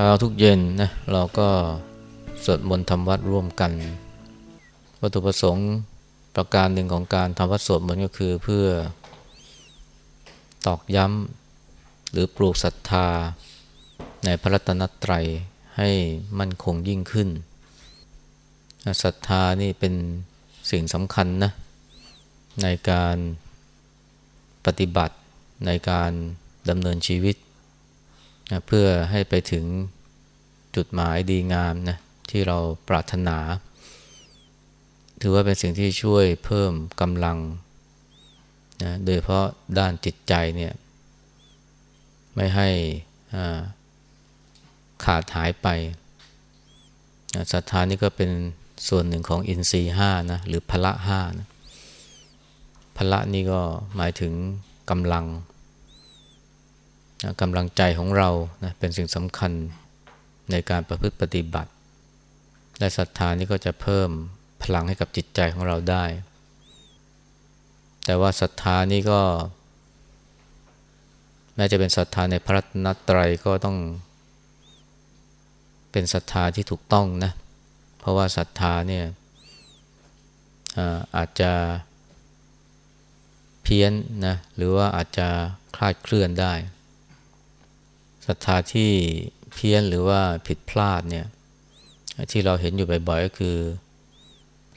เช้าทุกเย็นนะเราก็สวดมนต์ทำวัดร่วมกัน วัตถุประสงค์ประการหนึ่งของการทำวัดสวดมนต์ก็คือเพื่อตอกย้ำหรือปลูกศรัทธา ในพระรัตนตรัยให้มั่นคงยิ่งขึ้นศรัทธานี่เป็นสิ่งสำคัญนะในการปฏิบัติในการดำเนินชีวิต เพื่อให้ไปถึง จุดหมายดีงามนะที่เราปรารถนา ถือว่าเป็นสิ่งที่ช่วยเพิ่มกำลังนะโดยเพราะด้านจิตใจเนี่ยไม่ให้ขาดหายไปศรัทธานี่ก็เป็นส่วนหนึ่งของอินทรีห้านะหรือพละห้านะพละนี่ก็หมายถึงกำลังกำลังใจของเรานะเป็นสิ่งสำคัญ ในการประพฤติปฏิบัติ และศรัทธานี่ก็จะเพิ่มพลังให้กับจิตใจของเราได้ แต่ว่าศรัทธานี่ก็ แม้จะเป็นศรัทธาในพระนัตรัยก็ต้อง เป็นศรัทธาที่ถูกต้องนะ เพราะว่าศรัทธาเนี่ยอาจจะเพี้ยนนะหรือว่าอาจจะคลาดเคลื่อนได้ศรัทธาที่ เพี้ยนหรือว่าผิดพลาดเนี่ยที่เราเห็นอยู่บ่อยๆก็คือ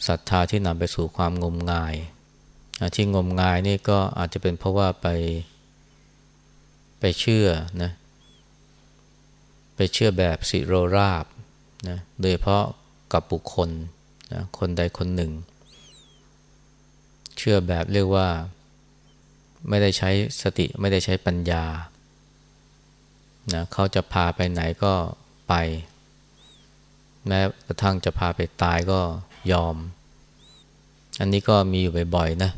ศรัทธาที่นำไปสู่ความงมงาย ที่งมงายนี่ก็อาจจะเป็นเพราะว่าไปไปเชื่อนะไปเชื่อแบบสิโรราบนะโดยเพราะกับบุคคลนะคนใดคนหนึ่ง เชื่อแบบเรียกว่า ไม่ได้ใช้สติไม่ได้ใช้ปัญญา นะเขาจะพาไปไหนก็ไป แม้กระทั่งจะพาไปตายก็ยอม อันนี้ก็มีอยู่บ่อยๆนะ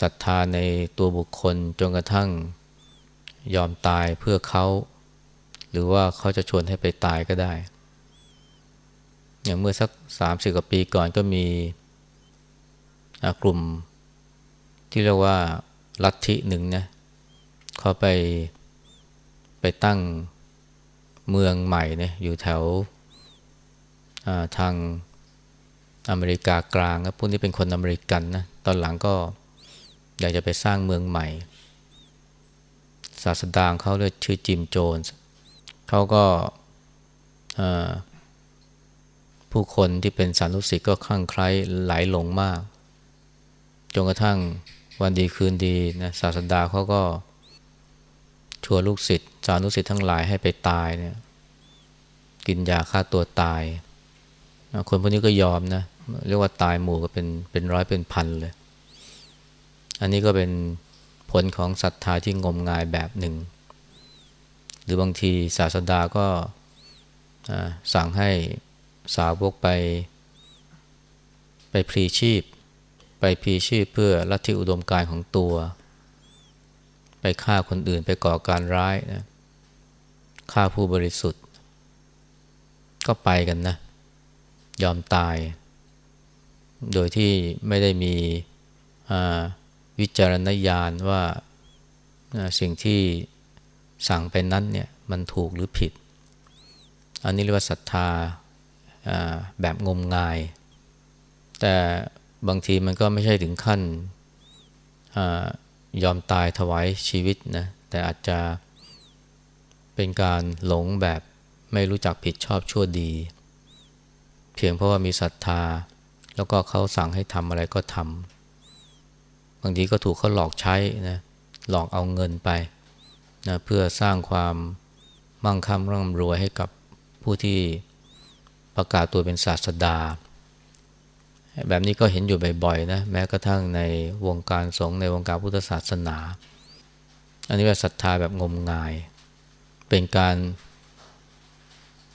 ศรัทธาในตัวบุคคลจนกระทั่งยอมตายเพื่อเขา หรือว่าเขาจะชวนให้ไปตายก็ได้ อย่างเมื่อสักสามสิบกว่าปีก่อนก็มีกลุ่มที่เรียกว่าลัทธิหนึ่งนะเขาไป ไปตั้งเมืองใหม่เนี่ยอยู่แถวทางอเมริกากลางนะพวกนี้เป็นคนอเมริกันนะตอนหลังก็อยากจะไปสร้างเมืองใหม่ ศาสดางเขาเรียกชื่อจิมโจนส์เขาก็ผู้คนที่เป็นสารุสิทธ์ก็คลั่งไคล้ไหลหลงมากจนกระทั่งวันดีคืนดีนะศาสดาเขาก็ชวนลูกศิษย์านุศิษย์ทั้งหลายให้ไปตายเนี่ย กินยาฆ่าตัวตาย คนพวกนี้ก็ยอมนะ เรียกว่าตายหมู่ก็เป็นเป็นร้อยเป็นพันเลย อันนี้ก็เป็นผลของศรัทธาที่งมงายแบบหนึ่ง หรือบางทีศาสดาก็สั่งให้สาวกไป ไปพลีชีพ ไปพลีชีพเพื่อลัทธิอุดมการของตัว ไปฆ่าคนอื่นไปก่อการร้ายนะ ฆ่าผู้บริสุทธิ์ ก็ไปกันนะ ยอมตาย โดยที่ไม่ได้มีวิจารณญาณว่าสิ่งที่สั่งไปนั้นเนี่ยมันถูกหรือผิด อันนี้เรียกว่าศรัทธาแบบงมงาย แต่บางทีมันก็ไม่ใช่ถึงขั้นยอมตายถวายชีวิตนะแต่อาจจะ เป็นการหลงแบบไม่รู้จักผิดชอบชั่วดี เพียงเพราะว่ามีศรัทธา แล้วก็เขาสั่งให้ทำอะไรก็ทำบางทีก็ถูกเขาหลอกใช้นะหลอกเอาเงินไปนะเพื่อสร้างความมั่งคั่งร่ำรวยให้กับผู้ที่ประกาศตัวเป็นศาสดา แบบนี้ก็เห็นอยู่บ่อยๆนะแม้กระทั่งในวงการสงฆ์ในวงการพุทธศาสนา อันนี้ว่าศรัทธาแบบงมงาย เป็นการ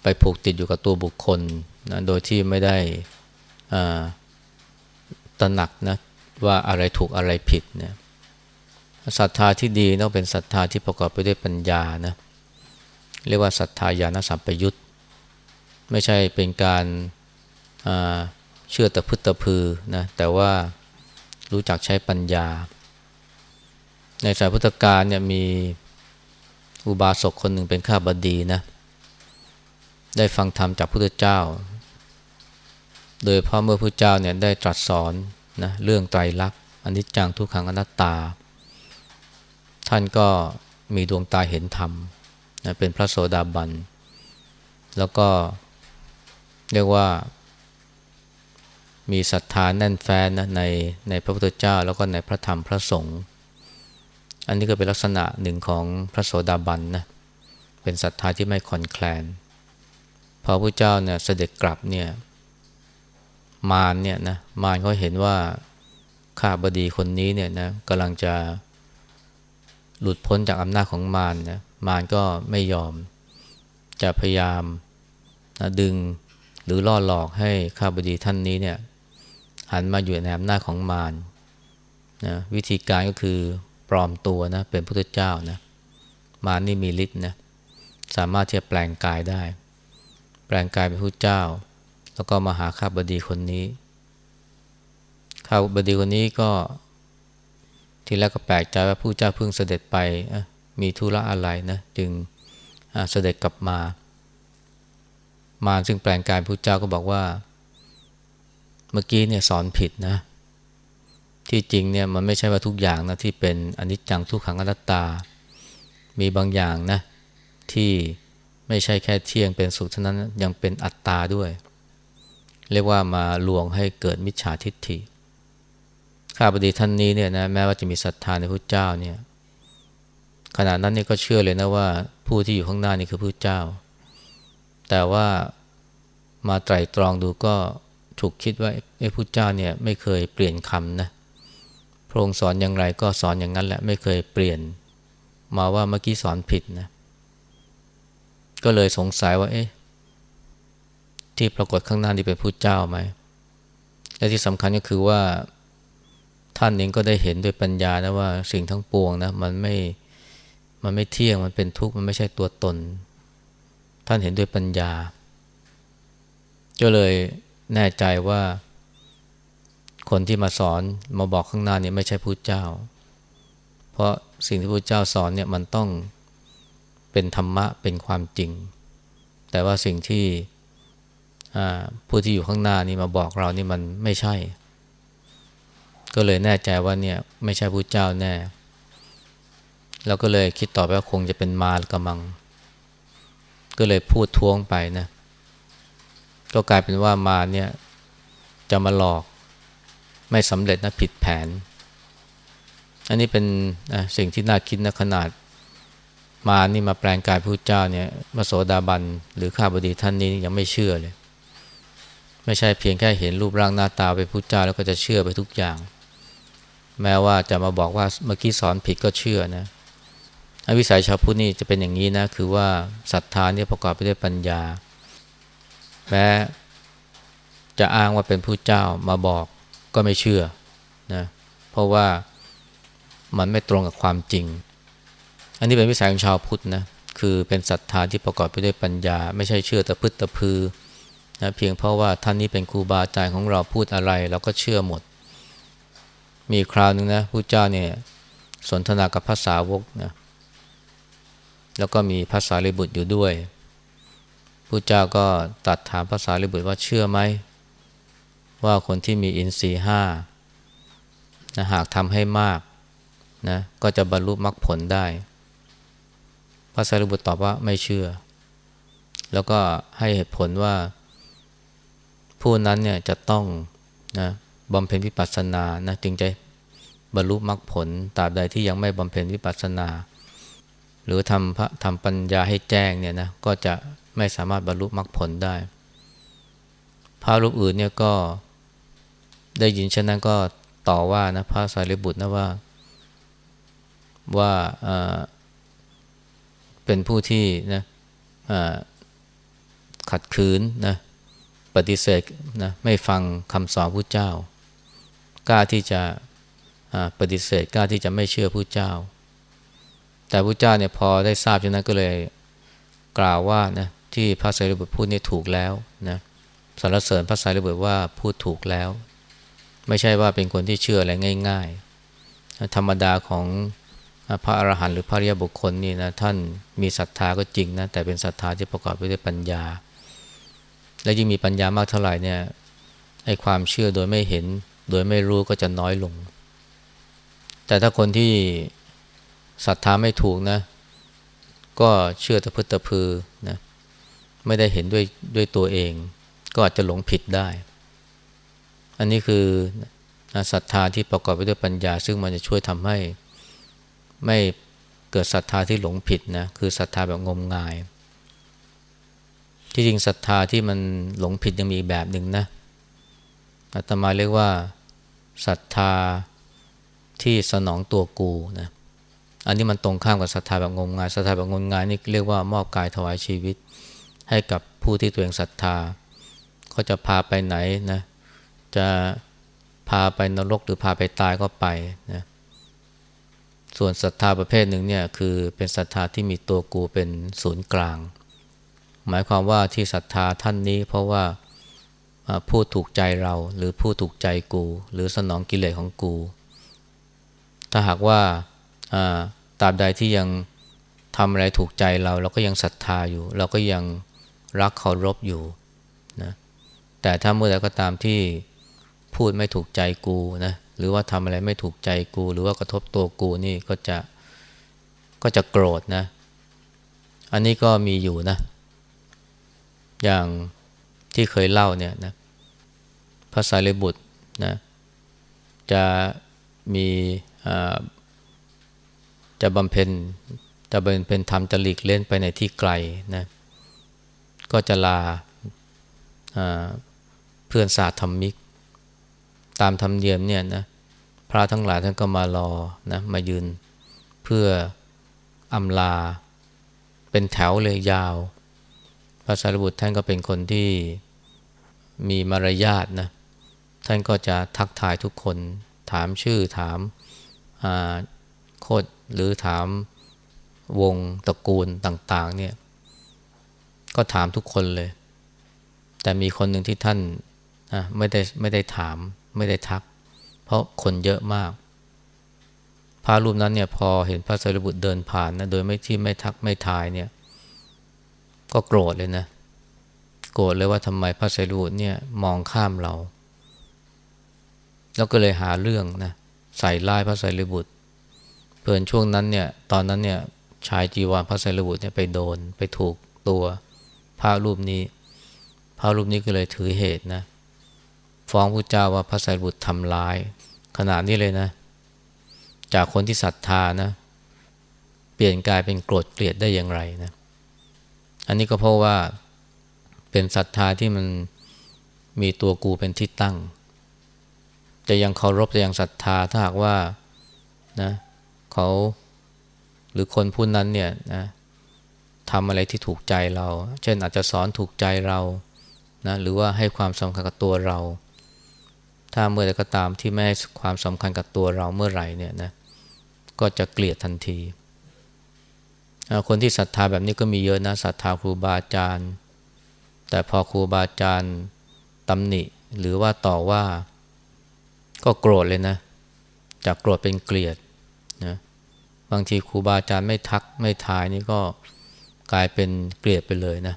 ไปผูกติดอยู่กับตัวบุคคลนะโดยที่ไม่ได้ตระหนักนะว่าอะไรถูกอะไรผิดเนี่ยศรัทธาที่ดีต้องเป็นศรัทธาที่ประกอบไปด้วยปัญญานะเรียกว่าศรัทธาญาณสัมปยุตไม่ใช่เป็นการเชื่อแต่พุทธพือนะแต่ว่ารู้จักใช้ปัญญา ในสายพุทธกาลเนี่ยมี อุบาสกคนหนึ่งเป็นข้าบดีนะ ได้ฟังธรรมจากพระพุทธเจ้า โดยพระเมื่อพระเจ้าเนี่ยได้ตรัสสอนนะเรื่องไตรลักษณ์อนิจจังทุกขังอนัตตา ท่านก็มีดวงตาเห็นธรรมนะเป็นพระโสดาบัน แล้วก็เรียกว่ามีศรัทธาแน่นแฟ้นนะในในพระพุทธเจ้าแล้วก็ในพระธรรมพระสงฆ์ อันนี้ก็เป็นลักษณะหนึ่งของพระโสดาบันนะเป็นศรัทธาที่ไม่คอนแคลน พอพระเจ้าเนี่ยเสด็จกลับเนี่ยมารเนี่ยนะมารเขาเห็นว่าข้าบดีคนนี้เนี่ยนะกำลังจะหลุดพ้นจากอำนาจของมารนะมารก็ไม่ยอม จะพยายามนะดึงหรือล่อหลอกให้ข้าบดีท่านนี้เนี่ยหันมาอยู่ในอำนาจของมารนะวิธีการก็คือ ลอมตัวนะเป็นพุทธเจ้านะมานี่มีฤทธิ์นะสามารถที่จะแปลงกายได้ แปลงกายเป็นพุทธเจ้า แล้วก็มาหาข้าบดีคนนี้ข้าบดีคนนี้ก็ทีแรกก็แปลกใจว่าผู้เจ้าเพิ่งเสด็จไปมีธุระอะไรนะจึงเสด็จกลับมา มาซึ่งแปลงกายพระเจ้าก็บอกว่า เมื่อกี้เนี่ยสอนผิดนะ ที่จริงเนี่ยมันไม่ใช่ว่าทุกอย่างนะที่เป็นอนิจจังทุกขังอนัตตา มีบางอย่างนะที่ไม่ใช่แค่เที่ยงเป็นสุขเท่านั้นยังเป็นอัตตาด้วย เรียกว่ามาลวงให้เกิดมิจฉาทิฏฐิข้าพดีท่านนี้เนี่ยนะแม้ว่าจะมีศรัทธาในพระเจ้าเนี่ยขณะนั้นนี่ก็เชื่อเลยนะว่าผู้ที่อยู่ข้างหน้านี่คือพระเจ้า แต่ว่ามาไตรตรองดูก็ถูกคิดว่าไอ้พุทธเจ้าเนี่ยไม่เคยเปลี่ยนคำนะ พระองค์สอนอย่างไรก็สอนอย่างนั้นแหละไม่เคยเปลี่ยน มาว่าเมื่อกี้สอนผิดนะ ก็เลยสงสัยว่า เอ๊ะ ที่ปรากฏข้างหน้านี่เป็นพุทธเจ้าไหมและที่สำคัญก็คือว่าท่านเองก็ได้เห็นด้วยปัญญานะว่าสิ่งทั้งปวงนะมันไม่มันไม่เที่ยงมันเป็นทุกข์มันไม่ใช่ตัวตน ท่านเห็นด้วยปัญญา ก็เลยแน่ใจว่า คนที่มาสอนมาบอกข้างหน้านี่ไม่ใช่พุทธเจ้า เพราะสิ่งที่พุทธเจ้าสอนเนี่ยมันต้องเป็นธรรมะเป็นความจริง แต่ว่าสิ่งที่ผู้ที่อยู่ข้างหน้านี่มาบอกเรานี่มันไม่ใช่ ก็เลยแน่ใจว่าเนี่ยไม่ใช่พุทธเจ้าแน่แล้วก็เลยคิดต่อไปว่าคงจะเป็นมารกำมัง ก็เลยพูดท้วงไปนะ ก็กลายเป็นว่ามาเนี่ยจะมาหลอก ไม่สำเร็จนะผิดแผน อันนี้เป็นสิ่งที่น่าคิดนะขนาดมานี่มาแปลงกายพระเจ้าเนี่ยมาโสดาบันหรือข้าบดีท่านนี้ยังไม่เชื่อเลย ไม่ใช่เพียงแค่เห็นรูปร่างหน้าตาเป็นพระเจ้าแล้วก็จะเชื่อไปทุกอย่าง แม้ว่าจะมาบอกว่าเมื่อกี้สอนผิดก็เชื่อนะอวิสัยชาวพุทธนี่จะเป็นอย่างนี้นะ คือว่าศรัทธานี่ประกอบไปด้วยปัญญา แม้จะอ้างว่าเป็นผู้เจ้ามาบอก ก็ไม่เชื่อนะเพราะว่ามันไม่ตรงกับความจริง อันนี้เป็นวิสัยของชาวพุทธนะคือเป็นศรัทธาที่ประกอบไปด้วยปัญญา ไม่ใช่เชื่อแตะพึดตะพือนะเพียงเพราะว่าท่านนี้เป็นครูบาอาจารย์ของเราพูดอะไรเราก็เชื่อหมด มีคราวหนึ่งนะผู้เจ้าเนี่ยสนทนากับภาษาวกนะแล้วก็มีภาษาลิบุตรอยู่ด้วยพระเจ้าก็ตัดถามภาษาลิบุตรว่าเชื่อไหม ว่าคนที่มีอินทรีห้านะหากทำให้มากนะก็จะบรรลุมรรคผลได้ พระสารีบุตรตอบว่าไม่เชื่อ แล้วก็ให้เหตุผลว่า ผู้นั้นเนี่ยจะต้องนะบำเพ็ญวิปัสสนานะจึงจะบรรลุมรรคผลตราบใดที่ยังไม่บำเพ็ญวิปัสสนา หรือทำพระทำปัญญาให้แจ้งเนี่ยนะก็จะไม่สามารถบรรลุมรรคผลได้พระรูปอื่นเนี่ยก็ ได้ยินเช่นนั้นก็ต่อว่านะพระสารีบุตรนะว่าว่าเป็นผู้ที่นะขัดขืนนะปฏิเสธนะไม่ฟังคำสอนผู้เจ้า กล้าที่จะปฏิเสธกล้าที่จะไม่เชื่อผู้เจ้า แต่ผู้เจ้าเนี่ยพอได้ทราบเช่นนั้นก็เลยกล่าวว่านะที่พระสารีบุตรพูดนี่ถูกแล้วนะสรรเสริญพระสารีบุตรว่าพูดถูกแล้ว ไม่ใช่ว่าเป็นคนที่เชื่ออะไรง่าย ๆ ธรรมดาของพระอรหันต์หรือพระริยบุคคลนี่นะท่านมีศรัทธาก็จริงนะแต่เป็นศรัทธาที่ประกอบไปด้วยปัญญา และยิ่งมีปัญญามากเท่าไหร่เนี่ยไอ้ความเชื่อโดยไม่เห็น โดยไม่รู้ก็จะน้อยลง แต่ถ้าคนที่ศรัทธาไม่ถูกนะ ก็เชื่อตะพึตะพือนะไม่ได้เห็นด้วยด้วยตัวเอง ก็อาจจะหลงผิดได้ อันนี้คือศรัทธาที่ประกอบไปด้วยปัญญา ซึ่งมันจะช่วยทำให้ไม่เกิดศรัทธาที่หลงผิดนะคือศรัทธาแบบงมงาย ที่จริงศรัทธาที่มันหลงผิดยังมีอีกแบบหนึ่งนะอาตมาเรียกว่าศรัทธาที่สนองตัวกูนะอันนี้มันตรงข้ามกับศรัทธาแบบงมงายศรัทธาแบบงมงายนี่เรียกว่ามอบกายถวายชีวิต ให้กับผู้ที่ตัวเองศรัทธาเขาจะพาไปไหนนะ จะพาไปนรกหรือพาไปตายก็ไปนะส่วนศรัทธาประเภทหนึ่งเนี่ยคือเป็นศรัทธาที่มีตัวกูเป็นศูนย์กลาง หมายความว่าที่ศรัทธาท่านนี้เพราะว่าผู้ถูกใจเราหรือผู้ถูกใจกู หรือสนองกิเลสของกู ถ้าหากว่าตราบใดที่ยังทำอะไรถูกใจเรา เราก็ยังศรัทธาอยู่ เราก็ยังรักเคารพอยู่นะแต่ถ้าเมื่อใดก็ตามที่ พูดไม่ถูกใจกูนะหรือว่าทำอะไรไม่ถูกใจกู หรือว่ากระทบตัวกูนี่ก็จะก็จะโกรธนะ อันนี้ก็มีอยู่นะ อย่างที่เคยเล่าเนี่ยนะพระสารีบุตรนะจะมีจะบำเพ็ญจะบำเพ็ญธรรมจะหลีกเล่นไปในที่ไกลนะก็จะลาเพื่อนสาธรรมิก ตามธรรมเนียมเนี่ยนะพระทั้งหลายท่านก็มารอนะมายืนเพื่ออำลา เป็นแถวเลยยาว พระสารีบุตรท่านก็เป็นคนที่มีมารยาทนะท่านก็จะทักทายทุกคน ถามชื่อถามโคดหรือถามวงตระกูลต่าง ๆ เนี่ย ก็ถามทุกคนเลย แต่มีคนหนึ่งที่ท่านไม่ได้ไม่ได้ถาม ไม่ได้ทัก เพราะคนเยอะมาก พระรูปนั้นเนี่ยพอเห็นพระสารีบุตรเดินผ่านนะโดยไม่ที่ไม่ทักไม่ทายเนี่ย ก็โกรธเลยนะ โกรธเลยว่าทำไมพระสารีบุตรเนี่ยมองข้ามเรา แล้วก็เลยหาเรื่องนะใส่ร้ายพระสารีบุตรเพื่อนช่วงนั้นเนี่ยตอนนั้นเนี่ยชายจีวรพระสารีบุตรเนี่ยไปโดนไปถูกตัวพระรูปนี้พระรูปนี้ก็เลยถือเหตุนะ ฟ้องพระเจ้าว่าพระสารีบุตรทำร้าย ขนาดนี้เลยนะ จากคนที่ศรัทธานะ เปลี่ยนกลายเป็นโกรธเกลียดได้อย่างไรนะ อันนี้ก็เพราะว่าเป็นศรัทธาที่มันมีตัวกูเป็นที่ตั้ง จะยังเคารพจะยังศรัทธาถ้าหากว่านะเขาหรือคนผู้นั้นเนี่ยนะทำอะไรที่ถูกใจเรา เช่นอาจจะสอนถูกใจเรานะหรือว่าให้ความสำคัญกับตัวเรา ถ้าเมื่อใดก็ตามที่ไม่ให้ความสำคัญกับตัวเราเมื่อไหร่เนี่ยนะก็จะเกลียดทันที คนที่ศรัทธาแบบนี้ก็มีเยอะนะศรัทธาครูบาอาจารย์ แต่พอครูบาอาจารย์ตำหนิ หรือว่าต่อว่า ก็โกรธเลยนะจากโกรธเป็นเกลียดนะบางทีครูบาอาจารย์ไม่ทักไม่ทายนี่ก็กลายเป็นเกลียดไปเลยนะ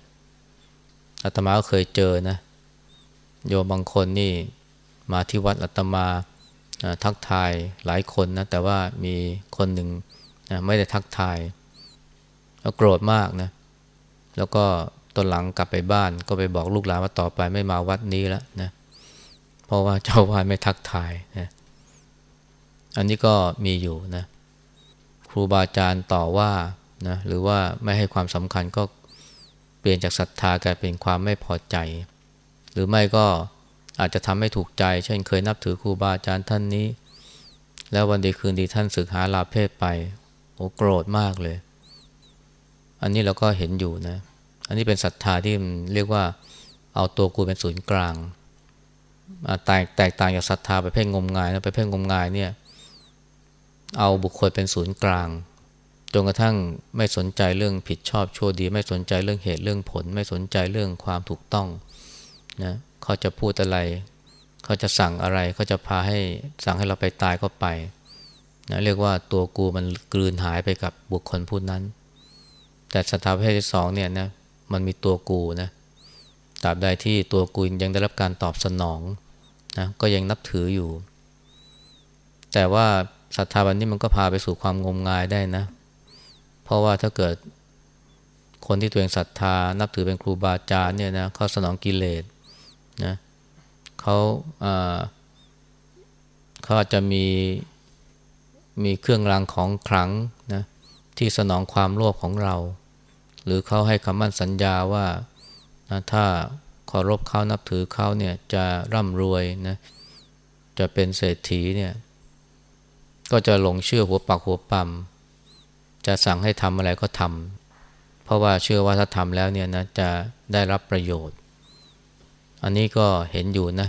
อาตมาก็เคยเจอนะโยมบางคนนี่ มาที่วัดอัตมาทักทายหลายคนนะแต่ว่ามีคนหนึ่งไม่ได้ทักทายแล้วโกรธมากนะแล้วก็ตอนหลังกลับไปบ้านก็ไปบอกลูกหลานว่าต่อไปไม่มาวัดนี้แล้วนะเพราะว่าเจ้าวาดไม่ทักทายนะอันนี้ก็มีอยู่นะครูบาอาจารย์ต่อว่านะหรือว่าไม่ให้ความสำคัญก็เปลี่ยนจากศรัทธากลายเป็นความไม่พอใจ หรือไม่ก็ อาจจะทำให้ถูกใจ เช่นเคยนับถือครูบาอาจารย์ท่านนี้ แล้ววันดีคืนดีท่านศึกหาลาเพศไปโอ้โกรธมากเลย อันนี้เราก็เห็นอยู่นะ อันนี้เป็นศรัทธาที่เรียกว่าเอาตัวกูเป็นศูนย์กลางแตกแตกต่างจากศรัทธาไปเพ่งงมงายนะไปเพ่งงมงายเนี่ย เอาบุคคลเป็นศูนย์กลางจนกระทั่งไม่สนใจเรื่องผิดชอบชั่วดี ไม่สนใจเรื่องเหตุเรื่องผล ไม่สนใจเรื่องความถูกต้องนะ เขาจะพูดอะไร เขาจะสั่งอะไร เขาจะพาให้สั่งให้เราไปตายก็ไปนะเรียกว่าตัวกูมันกลืนหายไปกับบุคคลผู้นั้น แต่ศรัทธาเภทที่สองเนี่ยนะมันมีตัวกูนะตราบใดที่ตัวกูยังได้รับการตอบสนองนะก็ยังนับถืออยู่ แต่ว่าศรัทธาแบบนี้มันก็พาไปสู่ความงมงายได้นะ เพราะว่าถ้าเกิดคนที่ตัวเองศรัทธานับถือเป็นครูบาอาจารย์เนี่ยนะเขาสนองกิเลส นะเขาเขาอาจจะมีมีเครื่องรางของขลังนะที่สนองความโลภของเรา หรือเขาให้คำมั่นสัญญาว่านะถ้าเคารพเขานับถือเขาเนี่ยจะร่ำรวยนะจะเป็นเศรษฐีเนี่ยก็จะหลงเชื่อหัวปักหัวปั๊มจะสั่งให้ทำอะไรก็ทำเพราะว่าเชื่อว่าถ้าทำแล้วเนี่ยนะจะได้รับประโยชน์ อันนี้ก็เห็นอยู่นะ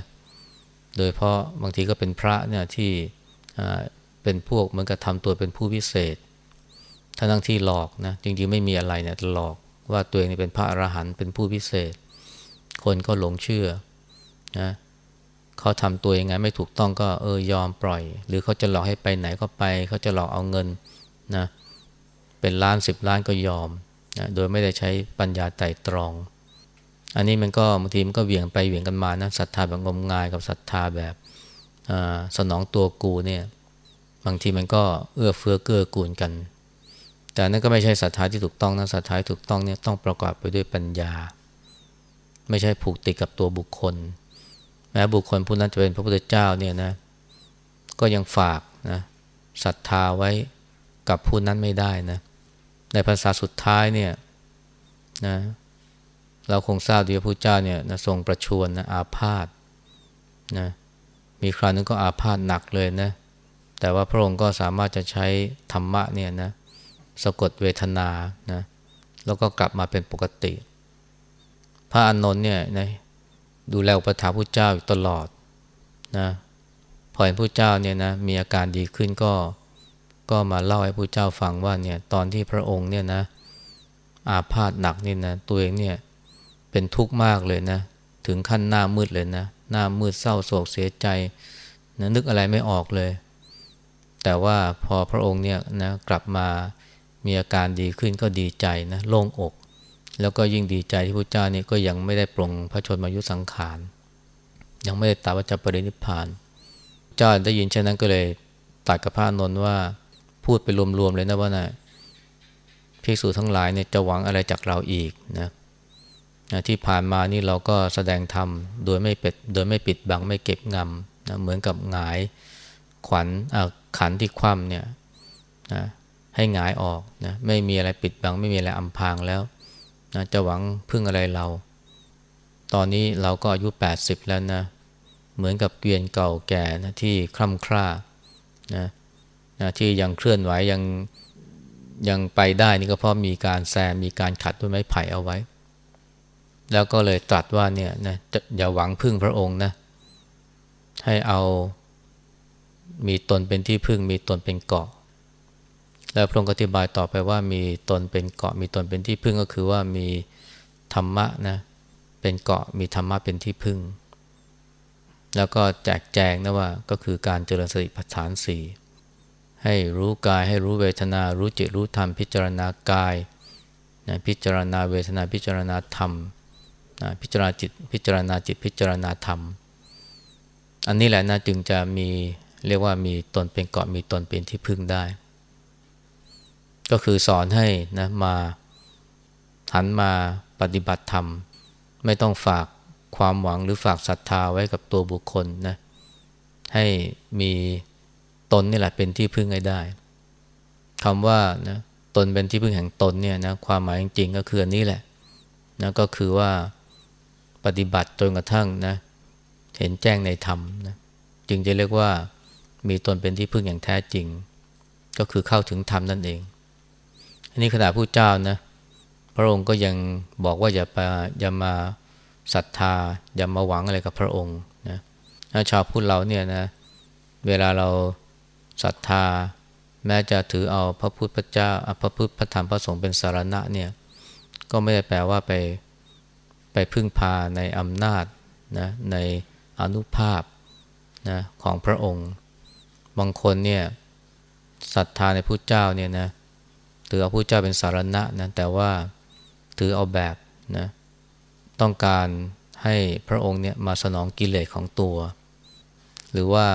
โดยเพราะบางทีก็เป็นพระเนี่ยที่เป็นพวกเหมือนกับทำตัวเป็นผู้พิเศษทั้งที่หลอกนะจริงๆไม่มีอะไรเนี่ยหลอกว่าตัวเองเป็นพระอรหันต์เป็นผู้พิเศษ คนก็หลงเชื่อนะเขาทำตัวยังไงไม่ถูกต้องก็เออยอมปล่อย หรือเขาจะหลอกให้ไปไหนก็ไป เขาจะหลอกเอาเงินนะเป็นล้านสิบล้านก็ยอมนะโดยไม่ได้ใช้ปัญญาไต่ตรอง อันนี้มันก็บางทีมันก็เหวี่ยงไปเหวี่ยงกันมานะศรัทธาแบบงมงายกับศรัทธาแบบสนองตัวกูเนี่ยบางทีมันก็เอื้อเฟื้อเกื้อกูลกัน แต่นั่นก็ไม่ใช่ศรัทธาที่ถูกต้องนะศรัทธาถูกต้องเนี่ยต้องประกอบไปด้วยปัญญา ไม่ใช่ผูกติดกับตัวบุคคล แม้บุคคลผู้นั้นจะเป็นพระพุทธเจ้าเนี่ยนะก็ยังฝากนะศรัทธาไว้กับผู้นั้นไม่ได้นะในภาษาสุดท้ายเนี่ยนะ เราคงทราบดีว่าพระเจ้าเนี่ยนะทรงประชวรนะอาพาธนะมีคราวนึงก็อาพาธหนักเลยนะ แต่ว่าพระองค์ก็สามารถจะใช้ธรรมะเนี่ยนะสะกดเวทนานะแล้วก็กลับมาเป็นปกติ พระอานนท์เนี่ยนะดูแลอุปถัมภ์พระเจ้าอยู่ตลอดนะพอเห็นพระเจ้าเนี่ยนะมีอาการดีขึ้นก็ก็มาเล่าให้พระเจ้าฟังว่าเนี่ยตอนที่พระองค์เนี่ยนะอาพาธหนักนี่นะตัวเองเนี่ย เป็นทุกข์มากเลยนะ ถึงขั้นหน้ามืดเลยนะ หน้ามืดเศร้าโศกเสียใจนะนึกอะไรไม่ออกเลย แต่ว่าพอพระองค์เนี่ยนะกลับมามีอาการดีขึ้นก็ดีใจนะโล่งอก แล้วก็ยิ่งดีใจที่พระเจ้านี่ก็ยังไม่ได้ปรงพระชนมายุสังขาร ยังไม่ได้ตรัสว่าจปรินิพาน เจ้าได้ยินเช่นนั้นก็เลยตัดกับพระนนท์ว่าพูดไปรวมๆเลยนะว่านะภิกษุทั้งหลายเนี่ยจะหวังอะไรจากเราอีกนะ ที่ผ่านมานี่เราก็แสดงธรรมโดยไม่ปิดโดยไม่ปิดบังไม่เก็บงำนะเหมือนกับหงายขวัญขันที่คว่ำเนี่ยนะให้หงายออกนะไม่มีอะไรปิดบังไม่มีอะไรอำพรางแล้วนะจะหวังพึ่งอะไรเรา ตอนนี้เราก็อายุ 80 แล้วนะเหมือนกับเกวียนเก่าแก่นะที่คล่ำคร่านะนะที่ยังเคลื่อนไหวยังยังไปได้นี่ก็เพราะมีการแซมมีการขัดด้วยไม้ไผ่เอาไว้ แล้วก็เลยตรัสว่าเนี่ยนะอย่าหวังพึ่งพระองค์นะให้เอามีตนเป็นที่พึ่ง มีตนเป็นเกาะ แล้วพระองค์อธิบายต่อไปว่ามีตนเป็นเกาะ มีตนเป็นที่พึ่งก็คือว่ามีธรรมะนะเป็นเกาะมีธรรมะเป็นที่พึ่ง แล้วก็แจกแจงนะว่าก็คือการเจริญสติปัฏฐานสี่ให้รู้กายให้รู้เวทนา รู้จิตรู้ธรรมพิจารณากายนะพิจารณาเวทนาพิจารณาธรรม พิจารณาจิต พิจารณาจิต พิจารณาธรรม อันนี้แหละนะจึงจะมีเรียกว่ามีตนเป็นเกาะมีตนเป็นที่พึ่งได้ ก็คือสอนให้นะมาหันมาปฏิบัติธรรม ไม่ต้องฝากความหวังหรือฝากศรัทธาไว้กับตัวบุคคลนะให้มีตนนี่แหละเป็นที่พึ่งให้ได้คำว่านะตนเป็นที่พึ่งแห่งตนเนี่ยนะความหมายจริงๆก็คืออันนี้แหละนะก็คือว่า ปฏิบัติจนกระทั่งนะเห็นแจ้งในธรรมนะจึงจะเรียกว่ามีตนเป็นที่พึ่งอย่างแท้จริง ก็คือเข้าถึงธรรมนั่นเอง อันนี้ขณะผู้เจ้านะพระองค์ก็ยังบอกว่าอย่าไปอย่ามาศรัทธา อย่ามาหวังอะไรกับพระองค์นะชาวพุทธเราเนี่ยนะเวลาเราศรัทธา แม้จะถือเอาพระพุทธเจ้าพระพุทธพระธรรมพระสงฆ์เป็นสารณะเนี่ยก็ไม่ได้แปลว่าไป ไปพึ่งพาในอำนาจนะในอนุภาพนะของพระองค์ บางคนเนี่ยศรัทธาในพระเจ้าเนี่ยนะถือเอาพระเจ้าเป็นสารณะนะแต่ว่าถือเอาแบบนะต้องการให้พระองค์เนี่ยมาสนองกิเลสของตัว หรือว่า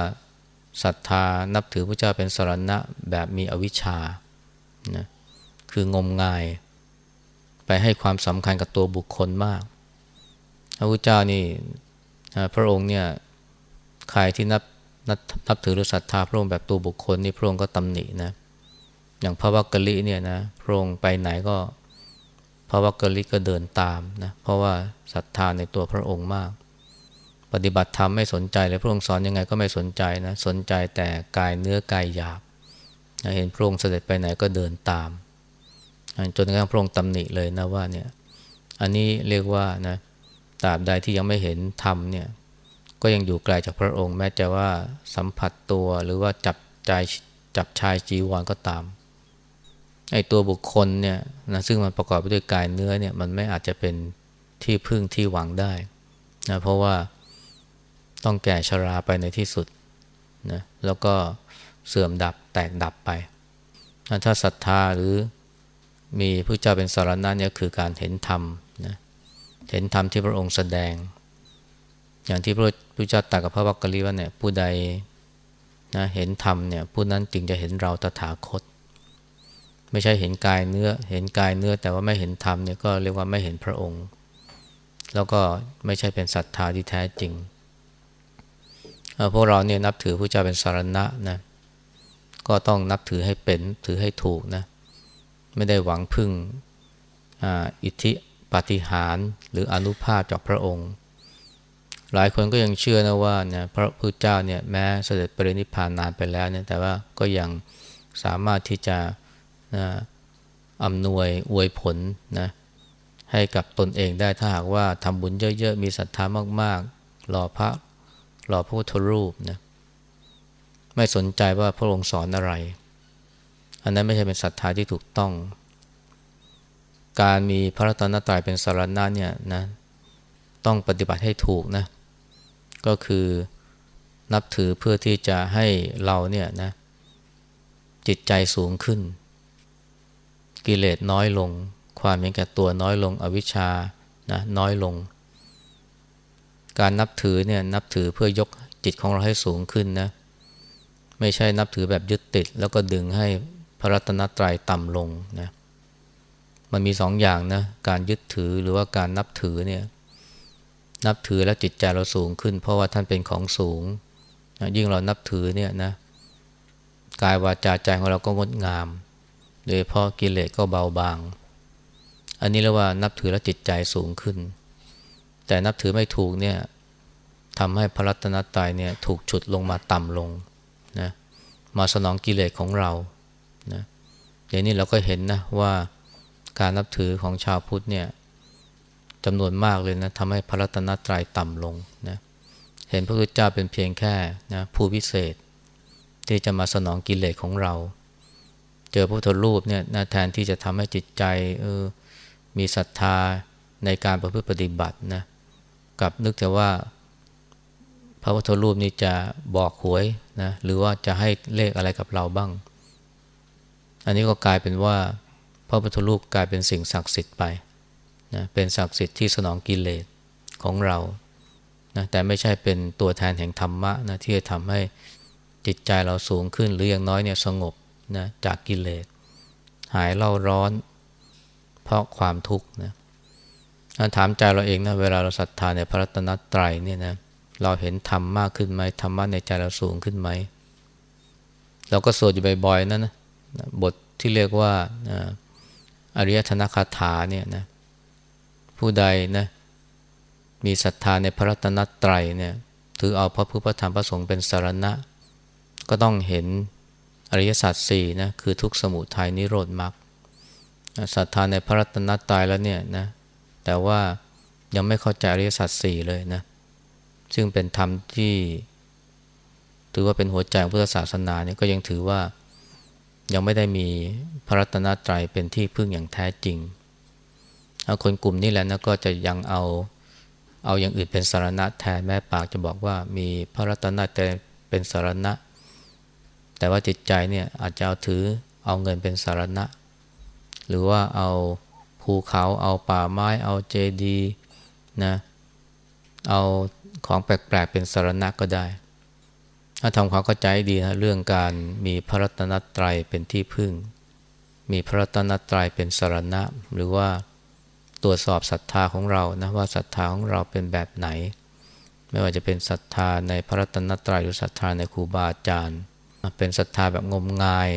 ศรัทธานับถือพระเจ้าเป็นสารณะแบบมีอวิชชานะคืองมงาย ไปให้ความสำคัญกับตัวบุคคลมาก ระพุทธเจ้านี่พระองค์เนี่ยใครที่นับนับนับถือหรือศรัทธาพระองค์แบบตัวบุคคลนี่พระองค์ก็ตำหนินะ อย่างพระวักกะลิเนี่ยนะพระองค์ไปไหนก็พระวักกะลิก็เดินตามนะเพราะว่าศรัทธาในตัวพระองค์มาก ปฏิบัติธรรมไม่สนใจเลยพระองค์สอนยังไงก็ไม่สนใจนะสนใจแต่กายเนื้อกายหยาบเห็นพระองค์เสด็จไปไหนก็เดินตามจนกระทั่งพระองค์ตำหนิเลยนะว่าเนี่ยอันนี้เรียกว่านะ ตราบใดที่ยังไม่เห็นธรรมเนี่ย ก็ยังอยู่ไกลจากพระองค์ แม้จะว่าสัมผัสตัวหรือว่าจับใจจับชายจีวรก็ตามไอ้ตัวบุคคลเนี่ยนะซึ่งมันประกอบไปด้วยกายเนื้อเนี่ยมันไม่อาจจะเป็นที่พึ่งที่หวังได้นะเพราะว่าต้องแก่ชราไปในที่สุดนะแล้วก็เสื่อมดับแตกดับไป ถ้าศรัทธาหรือมีพระเจ้าเป็นสารณะเนี่ยคือการเห็นธรรม เห็นธรรมที่พระองค์แสดง อย่างที่พระพุทธเจ้าตรัสกับพระวักกะลีว่าเนี่ยผู้ใดนะเห็นธรรมเนี่ยผู้นั้นจึงจะเห็นเราตถาคต ไม่ใช่เห็นกายเนื้อ เห็นกายเนื้อ แต่ว่าไม่เห็นธรรมเนี่ยก็เรียกว่าไม่เห็นพระองค์ แล้วก็ไม่ใช่เป็นศรัทธาที่แท้จริงพวกเราเนี่ยนับถือพระเจ้าเป็นสารณะนะก็ต้องนับถือให้เป็นถือให้ถูกนะไม่ได้หวังพึ่งออิทธิ ปฏิหารหรืออนุภาพจากพระองค์ หลายคนก็ยังเชื่อนะว่าเนี่ยพระพุทธเจ้าเนี่ยแม้เสด็จปรินิพพานนานไปแล้วเนี่ยแต่ว่าก็ยังสามารถที่จะนะอำนวยอวยผลนะให้กับตนเองได้ถ้าหากว่าทำบุญเยอะๆ มีศรัทธามากๆรอพระรอพระพุทธรูปนะไม่สนใจว่าพระองค์สอนอะไร อันนั้นไม่ใช่เป็นศรัทธาที่ถูกต้อง การมีพระรัตนตรัยเป็นสารณะเนี่ยนะต้องปฏิบัติให้ถูกนะก็คือนับถือเพื่อที่จะให้เราเนี่ยนะจิตใจสูงขึ้น กิเลสน้อยลง ความเห็นแก่ตัวน้อยลงอวิชชานะน้อยลง การนับถือเนี่ยนับถือเพื่อยกจิตของเราให้สูงขึ้นนะไม่ใช่นับถือแบบยึดติด แล้วก็ดึงให้พระรัตนตรัยต่ำลงนะ มันมีสองอย่างนะการยึดถือหรือว่าการนับถือเนี่ยนับถือแล้วจิตใจเราสูงขึ้น เพราะว่าท่านเป็นของสูง ยิ่งเรานับถือเนี่ยนะกายวาจาใจของเราก็งดงาม โดยเพราะกิเลสก็เบาบาง อันนี้เรียกว่านับถือแล้วจิตใจสูงขึ้น แต่นับถือไม่ถูกเนี่ยทำให้พระรัตนตรัยเนี่ยถูกฉุดลงมาต่ำลงนะมาสนองกิเลสของเรานะอย่างนี้เราก็เห็นนะว่า การนับถือของชาวพุทธเนี่ยจำนวนมากเลยนะทำให้พระรัตนตรัยต่ำลงนะเห็นพระพุทธเจ้าเป็นเพียงแค่นะผู้พิเศษ ที่จะมาสนองกิเลสของเรา เจอพระพุทธรูปเนี่ยนะแทนที่จะทำให้จิตใจเออมีศรัทธาในการประพฤติปฏิบัตินะกับนึกแต่ว่า พระพุทธรูปนี้จะบอกหวยนะหรือว่าจะให้เลขอะไรกับเราบ้าง อันนี้ก็กลายเป็นว่า ระพุทธรูปกลายเป็นสิ่งศักดิ์สิทธิ์ไปนะเป็นศักดิ์สิทธิ์ที่สนองกิเลสของเรานะแต่ไม่ใช่เป็นตัวแทนแห่งธรรมะนะที่จะทำให้จิตใจเราสูงขึ้นหรืออย่างน้อยเนี่ยสงบนะจากกิเลส หายเล่าร้อน เพราะความทุกข์นะถามใจเราเองนะเวลาเราศรัทธาในพระรัตนตรัยเนี่ยนะเราเห็นธรรมมากขึ้นไหมธรรมะในใจเราสูงขึ้นไหมเราก็สวดอยู่บ่อยๆนั่นนะบทที่เรียกว่า อริยธนคาถาเนี่ยนะผู้ใดนะมีศรัทธาในพระรัตนตรัยเนี่ยถือเอาพระพุทธธรรมพระสงฆ์เป็นสารณะ ก็ต้องเห็นอริยสัจสี่นะคือทุกสมุทัยนิโรธมรรคศรัทธาในพระรัตนตรัยแล้วเนี่ยนะแต่ว่ายังไม่เข้าใจอริยสัจสี่เลยนะซึ่งเป็นธรรมที่ ถือว่าเป็นหัวใจของพุทธศาสนาเนี่ยก็ยังถือว่า ยังไม่ได้มีพระรัตนตรัยเป็นที่พึ่งอย่างแท้จริงเอาคนกลุ่มนี้แหละนะก็จะยังเอาเอาอย่างอื่นเป็นสารณะแทนแม่ปากจะบอกว่ามีพระรัตนตรัยเป็นสารณะแแต่ว่าจิตใจเนี่ยอาจจะเอาถือเอาเงินเป็นสารณะ หรือว่าเอาภูเขาเอาป่าไม้เอาเจดีย์นะเอาของแปลกๆเป็นสารณะก็ได้ ถ้าทำความเข้าใจดีนะเรื่องการมีพระรัตนตรัยเป็นที่พึ่ง มีพระรัตนตรัยเป็นสารณะ หรือว่าตรวจสอบศรัทธาของเรานะว่าศรัทธาของเราเป็นแบบไหน ไม่ว่าจะเป็นศรัทธาในพระรัตนตรัยหรือศรัทธาในครูบาอาจารย์ เป็นศรัทธาแบบงมงาย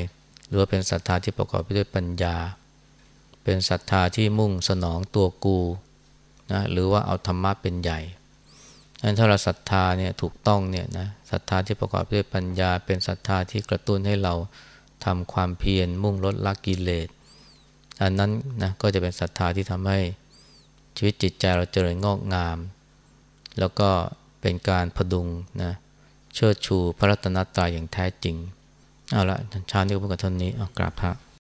หรือว่าเป็นศรัทธาที่ประกอบไปด้วยปัญญา เป็นศรัทธาที่มุ่งสนองตัวกูนะหรือว่าเอาธรรมะเป็นใหญ่ นถ้าเราศรัทธาเนี่ยถูกต้องเนี่ยนะศรัทธาที่ประกอบด้วยปัญญา เป็นศรัทธาที่กระตุ้นให้เราทำความเพียรมุ่งลดละกิเลสอันนั้นนะก็จะเป็นศรัทธาที่ทำให้ชีวิตจิตใจเราเจริญงอกงาม แล้วก็เป็นการพดุงนะเชิดชูพระรัตนตรัยอย่างแท้จริง เอาละชาตินี้ก็พูดกันท่านี้เอากราบพระ